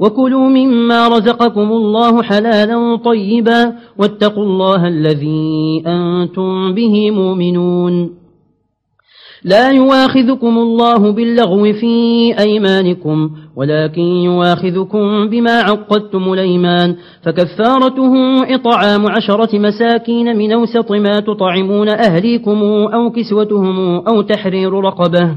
وكلوا مما رزقكم الله حلالا طيبا واتقوا الله الذي أنتم به مؤمنون. لا يواخذكم الله باللغو في أيمانكم ولكن يواخذكم بما عقدتم الأيمان. فكفارته إطعام عشرة مساكين من أوسط ما تطعمون أهليكم أو كسوتهم أو تحرير رقبة.